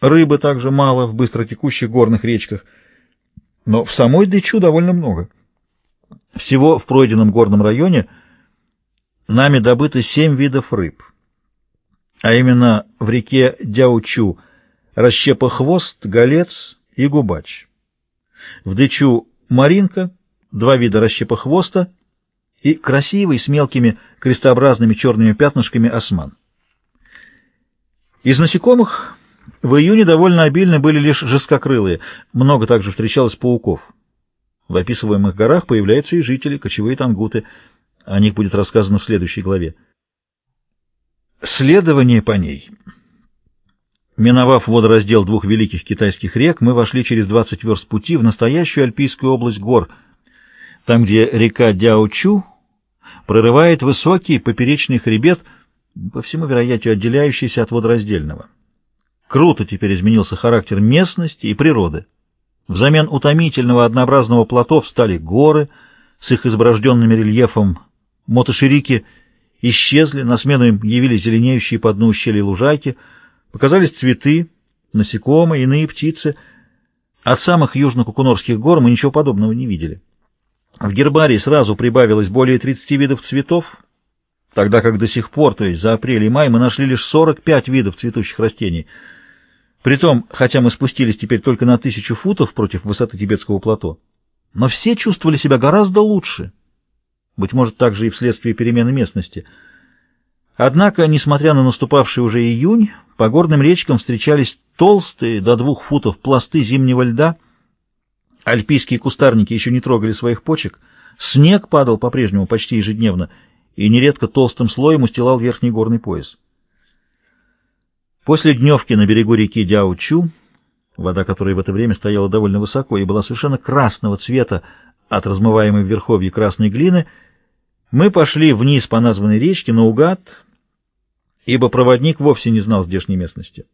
Рыбы также мало в быстротекущих горных речках, но в самой Дычу довольно много. Всего в пройденном горном районе нами добыто семь видов рыб, а именно в реке Дяучу расщепохвост, голец и губач. В Дычу маринка, два вида расщепохвоста и красивый с мелкими крестообразными черными пятнышками осман. Из насекомых в июне довольно обильны были лишь жесткокрылые, много также встречалось пауков. В описываемых горах появляются и жители, кочевые тангуты. О них будет рассказано в следующей главе. Следование по ней. Миновав водораздел двух великих китайских рек, мы вошли через 20 верст пути в настоящую альпийскую область гор, там, где река Дяочу прорывает высокий поперечный хребет, по всему вероятию отделяющийся от водораздельного. Круто теперь изменился характер местности и природы. Взамен утомительного однообразного плато встали горы с их изброжденным рельефом. Мотоширики исчезли, на смену им явились зеленеющие по дну ущелья лужайки, показались цветы, насекомые, иные птицы. От самых южно-кукунорских гор мы ничего подобного не видели. В гербарии сразу прибавилось более 30 видов цветов, тогда как до сих пор, то есть за апрель и май, мы нашли лишь 45 видов цветущих растений — Притом, хотя мы спустились теперь только на тысячу футов против высоты тибетского плато, но все чувствовали себя гораздо лучше. Быть может, также и вследствие перемены местности. Однако, несмотря на наступавший уже июнь, по горным речкам встречались толстые до двух футов пласты зимнего льда, альпийские кустарники еще не трогали своих почек, снег падал по-прежнему почти ежедневно и нередко толстым слоем устилал верхний горный пояс. После дневки на берегу реки Дяучу, вода которой в это время стояла довольно высоко и была совершенно красного цвета от размываемой в верховье красной глины, мы пошли вниз по названной речке наугад, ибо проводник вовсе не знал здешней местности.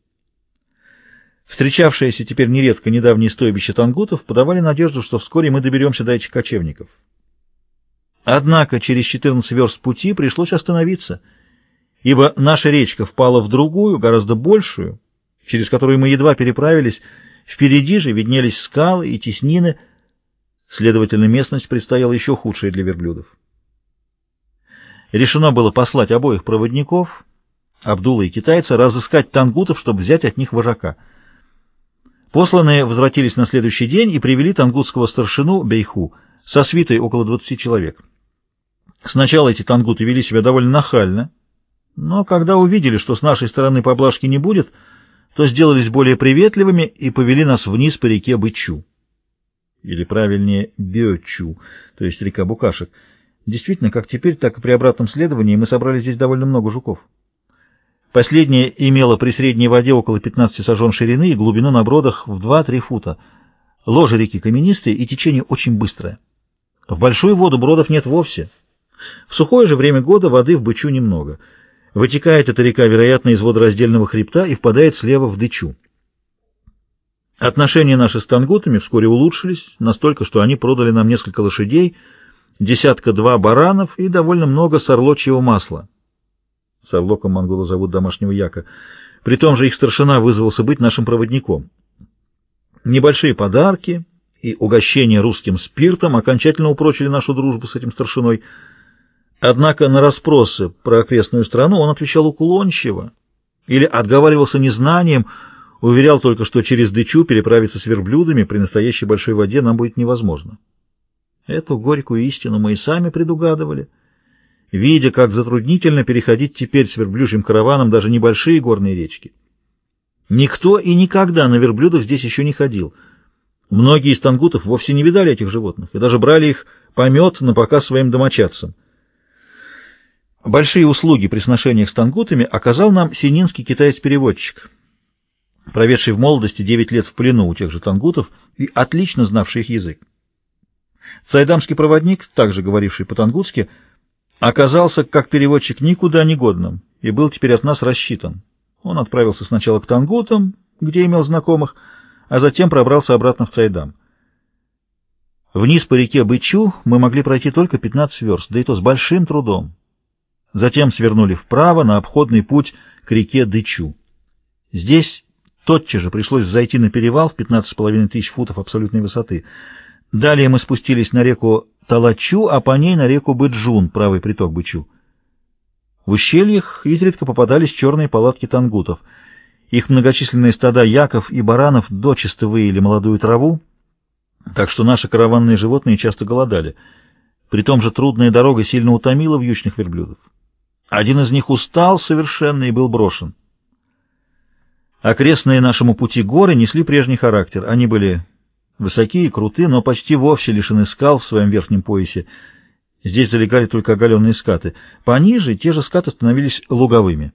Встречавшиеся теперь нередко недавние стойбища тангутов подавали надежду, что вскоре мы доберемся до этих кочевников. Однако через 14 верст пути пришлось остановиться — ибо наша речка впала в другую, гораздо большую, через которую мы едва переправились, впереди же виднелись скалы и теснины, следовательно, местность предстояла еще худшая для верблюдов. Решено было послать обоих проводников, Абдула и китайца, разыскать тангутов, чтобы взять от них вожака. Посланные возвратились на следующий день и привели тангутского старшину Бейху со свитой около 20 человек. Сначала эти тангуты вели себя довольно нахально, но когда увидели, что с нашей стороны поблажки не будет, то сделались более приветливыми и повели нас вниз по реке Бычу. Или правильнее Бёчу, то есть река Букашек. Действительно, как теперь, так и при обратном следовании мы собрали здесь довольно много жуков. Последняя имела при средней воде около 15 сажен ширины и глубину на бродах в 2-3 фута. Ложе реки каменистые и течение очень быстрое. В большую воду бродов нет вовсе. В сухое же время года воды в Бычу немного — Вытекает эта река, вероятно, из водораздельного хребта и впадает слева в Дычу. Отношения наши с тангутами вскоре улучшились, настолько, что они продали нам несколько лошадей, десятка-два баранов и довольно много сорлочьего масла. Сарлоком монгола зовут домашнего яка. При том же их старшина вызвался быть нашим проводником. Небольшие подарки и угощение русским спиртом окончательно упрочили нашу дружбу с этим старшиной — Однако на расспросы про окрестную страну он отвечал уклончиво или отговаривался незнанием, уверял только, что через Дычу переправиться с верблюдами при настоящей большой воде нам будет невозможно. Эту горькую истину мы и сами предугадывали, видя, как затруднительно переходить теперь с верблюжьим караваном даже небольшие горные речки. Никто и никогда на верблюдах здесь еще не ходил. Многие из тангутов вовсе не видали этих животных и даже брали их помет на показ своим домочадцам. Большие услуги при сношениях с тангутами оказал нам сининский китаец-переводчик, проведший в молодости 9 лет в плену у тех же тангутов и отлично знавший их язык. Цайдамский проводник, также говоривший по-тангутски, оказался как переводчик никуда не годным и был теперь от нас рассчитан. Он отправился сначала к тангутам, где имел знакомых, а затем пробрался обратно в Цайдам. Вниз по реке Бычу мы могли пройти только 15 верст, да и то с большим трудом. Затем свернули вправо на обходный путь к реке Дычу. Здесь Тотчас же пришлось взойти на перевал в 15,5 тысяч футов абсолютной высоты. Далее мы спустились на реку Талачу, а по ней на реку Быджун, правый приток Бычу. В ущельях изредка попадались черные палатки тангутов. Их многочисленные стада яков и баранов дочисто выели молодую траву, так что наши караванные животные часто голодали. При том же трудная дорога сильно утомила вьючных верблюдов. Один из них устал совершенно и был брошен. Окрестные нашему пути горы несли прежний характер. Они были высокие, крутые, но почти вовсе лишены скал в своем верхнем поясе. Здесь залегали только оголенные скаты. Пониже те же скаты становились луговыми.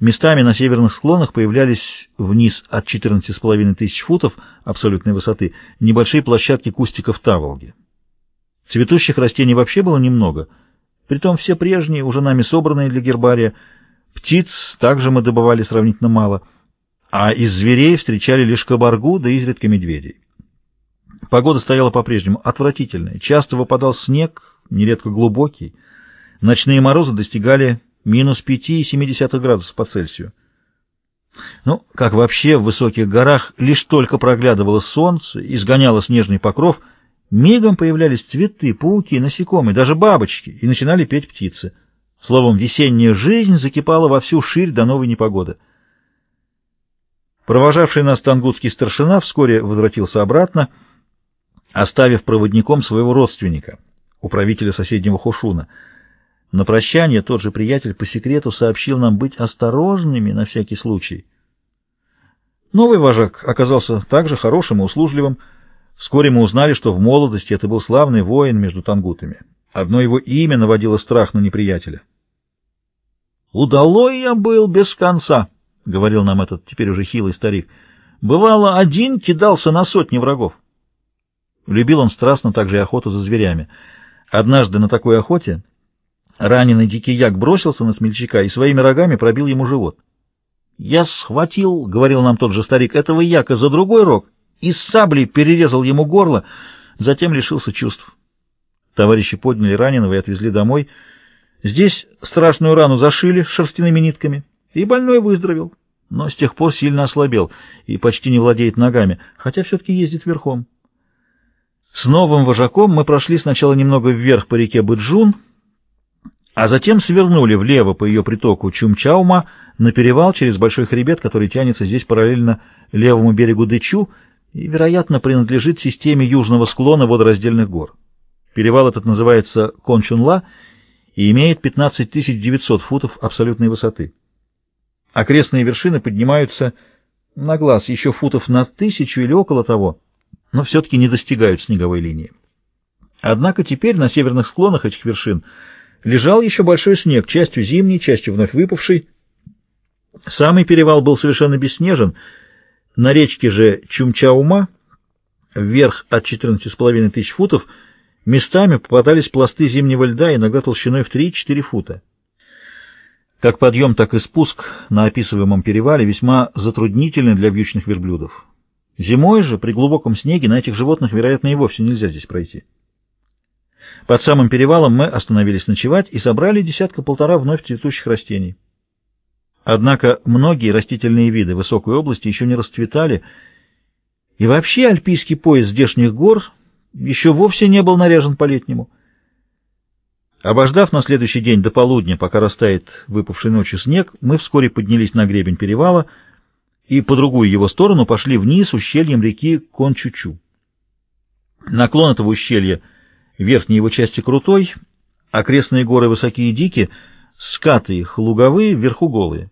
Местами на северных склонах появлялись вниз от 14,5 тысяч футов абсолютной высоты небольшие площадки кустиков таволги. Цветущих растений вообще было немного, притом все прежние, уже нами собранные для гербария. Птиц также мы добывали сравнительно мало, а из зверей встречали лишь кабаргу да изредка медведей. Погода стояла по-прежнему отвратительная, часто выпадал снег, нередко глубокий. Ночные морозы достигали минус 5,7 градусов по Цельсию. Ну, как вообще в высоких горах лишь только проглядывало солнце, изгоняло снежный покров, мигом появлялись цветы, пауки, насекомые, даже бабочки, и начинали петь птицы. Словом, весенняя жизнь закипала во всю ширь до новой непогоды. Провожавший нас тангутский старшина вскоре возвратился обратно, оставив проводником своего родственника — управителя соседнего Хушуна. На прощание тот же приятель по секрету сообщил нам быть осторожными на всякий случай. Новый вожак оказался также хорошим и услужливым. Вскоре мы узнали, что в молодости это был славный воин между тангутами. Одно его имя наводило страх на неприятеля. «Удалой я был без конца», — говорил нам этот теперь уже хилый старик. «Бывало, один кидался на сотни врагов». Любил он страстно также и охоту за зверями — Однажды на такой охоте раненый дикий як бросился на смельчака и своими рогами пробил ему живот. «Я схватил, — говорил нам тот же старик, — этого яка за другой рог и саблей перерезал ему горло, затем лишился чувств». Товарищи подняли раненого и отвезли домой. Здесь страшную рану зашили шерстяными нитками, и больной выздоровел, но с тех пор сильно ослабел и почти не владеет ногами, хотя все-таки ездит верхом. С новым вожаком мы прошли сначала немного вверх по реке Быджун, а затем свернули влево по ее притоку Чумчаума на перевал через большой хребет, который тянется здесь параллельно левому берегу Дычу и, вероятно, принадлежит системе южного склона водораздельных гор. Перевал этот называется Кончунла и имеет 15 900 футов абсолютной высоты. Окрестные вершины поднимаются на глаз еще футов на тысячу или около того но все-таки не достигают снеговой линии. Однако теперь на северных склонах этих вершин лежал еще большой снег, частью зимний, частью вновь выпавший. Самый перевал был совершенно бесснежен. На речке же Чумчаума, вверх от 14,5 тысяч футов, местами попадались пласты зимнего льда, иногда толщиной в 3-4 фута. Как подъем, так и спуск на описываемом перевале весьма затруднительны для вьючных верблюдов. Зимой же, при глубоком снеге, на этих животных, вероятно, и вовсе нельзя здесь пройти. Под самым перевалом мы остановились ночевать и собрали десятка-полтора вновь цветущих растений. Однако многие растительные виды высокой области еще не расцветали, и вообще альпийский пояс здешних гор еще вовсе не был наряжен по-летнему. Обождав на следующий день до полудня, пока растает выпавший ночью снег, мы вскоре поднялись на гребень перевала — и по другую его сторону пошли вниз ущельем реки Кончучу. Наклон этого ущелья, верхней его части крутой, окрестные горы высокие и дикие, скаты их луговые, вверху голые.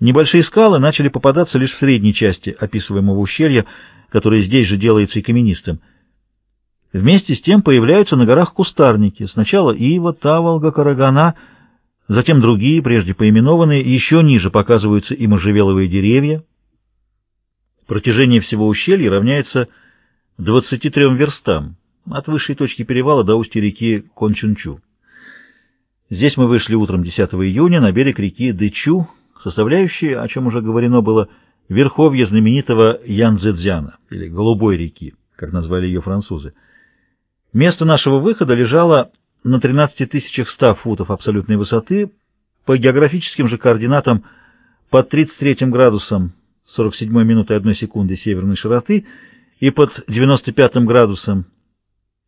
Небольшие скалы начали попадаться лишь в средней части описываемого ущелья, которое здесь же делается и каменистым. Вместе с тем появляются на горах кустарники, сначала ива, таволга, карагана — Затем другие, прежде поименованные, еще ниже показываются и можжевеловые деревья. Протяжение всего ущелья равняется 23 верстам, от высшей точки перевала до устья реки Кончунчу. Здесь мы вышли утром 10 июня на берег реки Дычу, составляющей, о чем уже говорено было, верховье знаменитого Янцзэцзяна, или Голубой реки, как назвали ее французы. Место нашего выхода лежало на 13 100 футов абсолютной высоты по географическим же координатам под 33 градусом 47 минуты 1 секунды северной широты и под 95 градусом